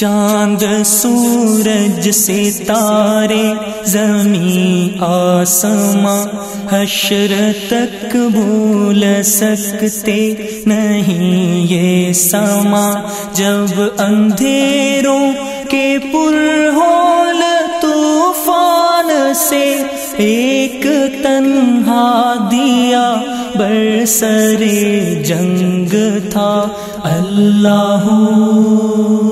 چاند سورج سے تارے، زمین، آسماں، حشر تک بھول سکتے نہیں یہ سما۔ جب اندھیروں کے پر ہول طوفان سے ایک تنہا دیا برسر جنگ تھا، اللہ اللہ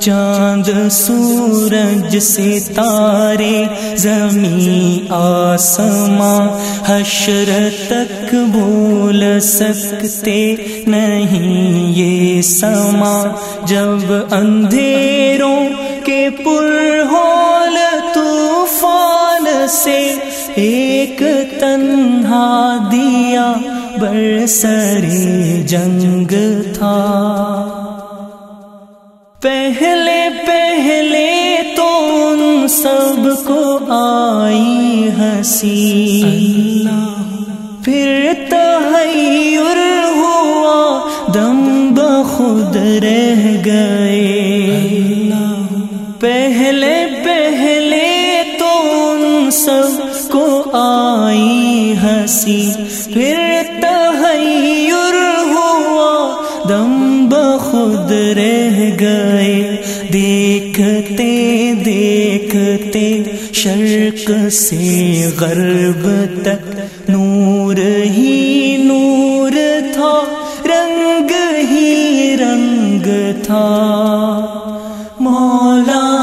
چاند، سورج سے تارے زمین، آسماں، حشر تک بھول سکتے نہیں یہ سما۔ جب اندھیروں کے پر ہول طوفان سے ایک تنہا دیا برسر جنگ تھا۔ پہلے پہلے تو ان سب کو آئی ہنسی۔ پھر تحیر ہوا، دم بخود رہ گئے۔ پہلے پہلے تو ان سب کو آئی ہنسی۔ پھر تحیر دم بخود رہ گئے۔ دیکھتے دیکھتے شرق سے غرب تک نور ہی نور تھا، رنگ ہی رنگ تھا۔ مولا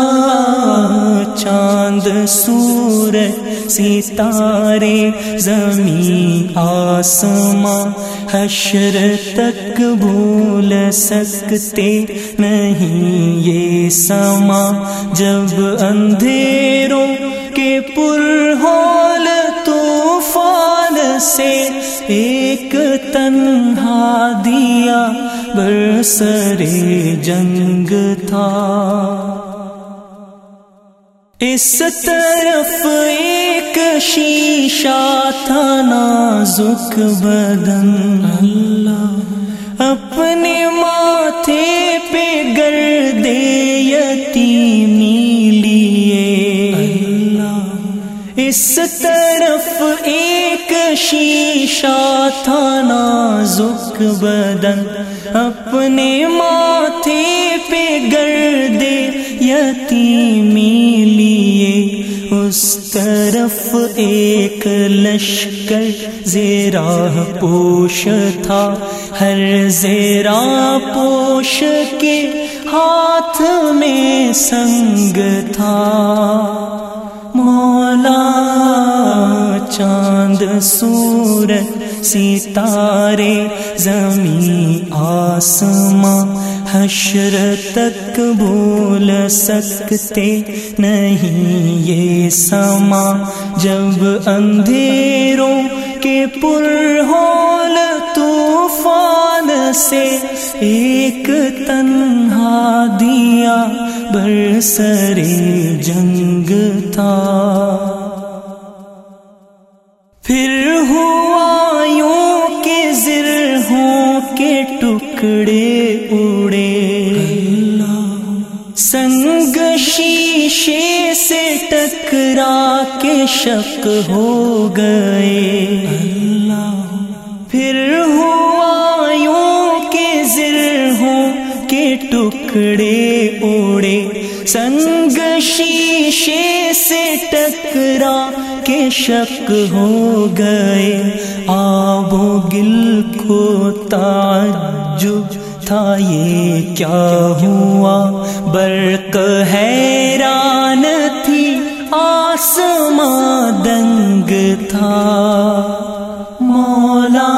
چاند سورج ستارے، زمین، آسماں، حشر تک بھول سکتے نہیں یہ سما۔ جب اندھیروں کے پر ہول طوفان سے ایک تنہا دیا برسر جنگ تھا۔ اس طرف ایک شیشہ تھا نازک بدن۔ اللہ اپنے ماتھے پہ گردے یتیمی لیے۔ اس طرف ایک شیشہ تھا نازک بدن۔ اپنے ماتھے پہ گردے یتیمی لیے۔ اس طرف ایک لشکر زیرا پوش تھا۔ ہر زیرا پوش کے ہاتھ میں سنگ تھا۔ مولا چاند، سورج، ستارے، زمین، آسماں۔ حشر تک بھول سکتے نہیں یہ سما جب اندھیروں کے پر ہول طوفان سے ایک تنہا دیا برسر جنگ تھا پھر ہوا ٹکڑے اڑے سنگ شیشے سے ٹکرا کے شک ہو گئے۔ پھر ہوا یوں کے زرہوں کے ٹکڑے اڑے سنگ شیشے سے ٹکرا کے شک ہو گئے آب و گل کو تعجب تھا، یہ کیا ہوا؟ برق حیران تھی، آسماں دنگ تھا۔ مولا،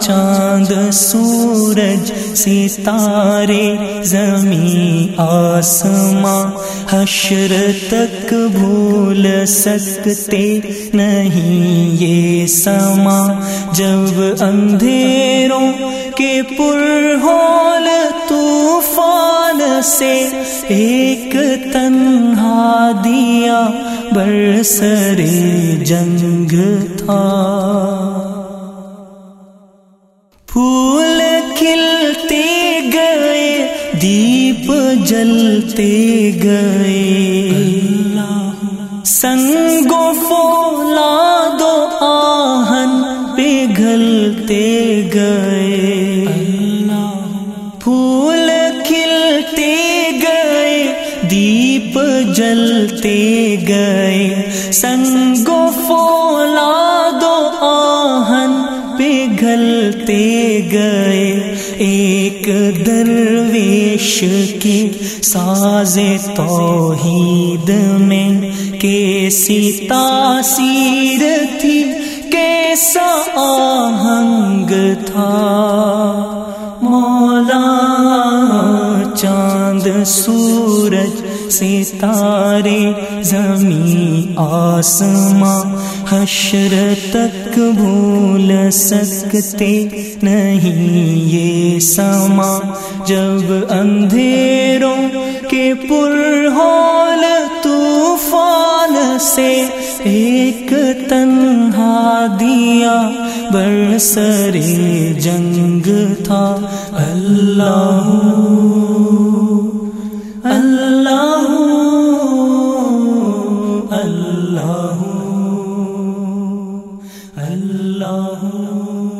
چاند، سورج ستارے زمین آسماں، حشر تک بھول سکتے نہیں یہ سما۔ جب اندھیروں کے پر ہول طوفان سے ایک تنہا دیا برسر جنگ تھا۔ پھول دیپ جلتے گئے۔ سنگو فولا دو آہن پگھلتے گئے۔ پھول کھلتے گئے، دیپ جلتے گئے۔ سنگو فولا دو آہن پگھلتے گئے۔ درویش کی ساز توحید میں کیسی تاثیر تھی کیسا آہنگ تھا۔ مولا سورج ستارے، زمین، آسماں، حشر تک بھول سکتے نہیں یہ سما۔ جب اندھیروں کے پر ہول طوفان سے ایک تنہا دیا برسر جنگ تھا۔ اللہ اللہ ہوں